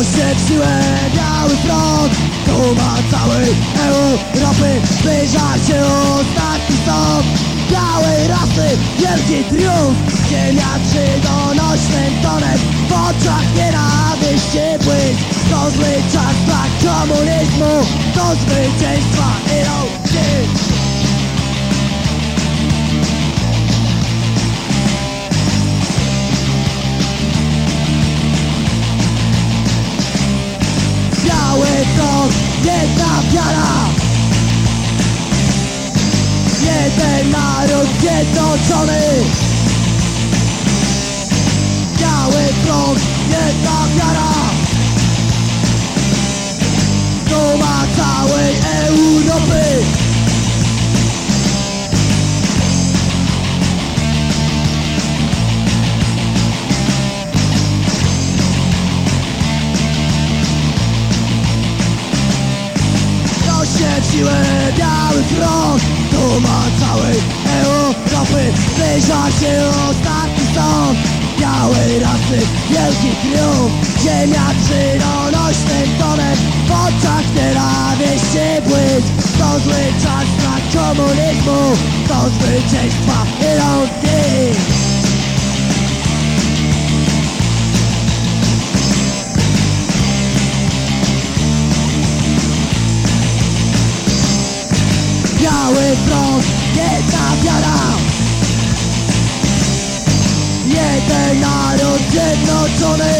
W siłę biały front. Duma całej Europy Zbliża się ostatni stop Białej rasy Wielki triumf. Ziemia trzy donośnym tonem. W oczach nienawiści błysk. To zły czas dla komunizmu. Do zwycięstwa idą dziś jedna wiara. Jeden naród zjednoczony. Biały front, jedna wiara Siłę biały front Duma całej Europy. Zbliża się ostatni stąd Białej rasy wielki triumf. Ziemia trzydonośnym tonem oczach nienawiści błysk To zły czas dla komunizmu Do zwycięstwa idą Biały front, jedna wiara. Jeden naród zjednoczony